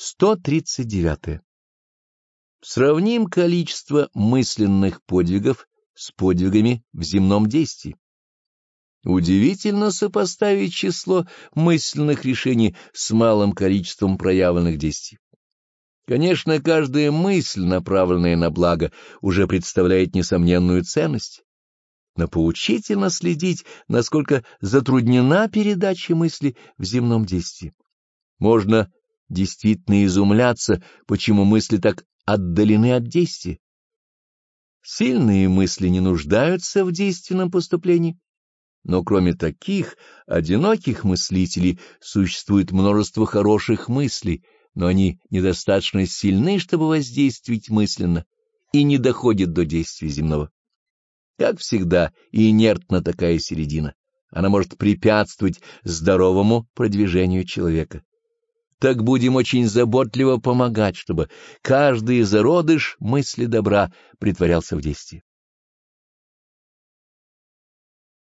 139. Сравним количество мысленных подвигов с подвигами в земном действии. Удивительно сопоставить число мысленных решений с малым количеством проявленных действий. Конечно, каждая мысль, направленная на благо, уже представляет несомненную ценность, но поучительно следить, насколько затруднена передача мысли в земном действии. Можно действительно изумляться, почему мысли так отдалены от действия. Сильные мысли не нуждаются в действенном поступлении, но кроме таких одиноких мыслителей существует множество хороших мыслей, но они недостаточно сильны, чтобы воздействовать мысленно, и не доходят до действия земного. Как всегда, инертна такая середина. Она может препятствовать здоровому продвижению человека так будем очень заботливо помогать, чтобы каждый зародыш мысли добра притворялся в действие.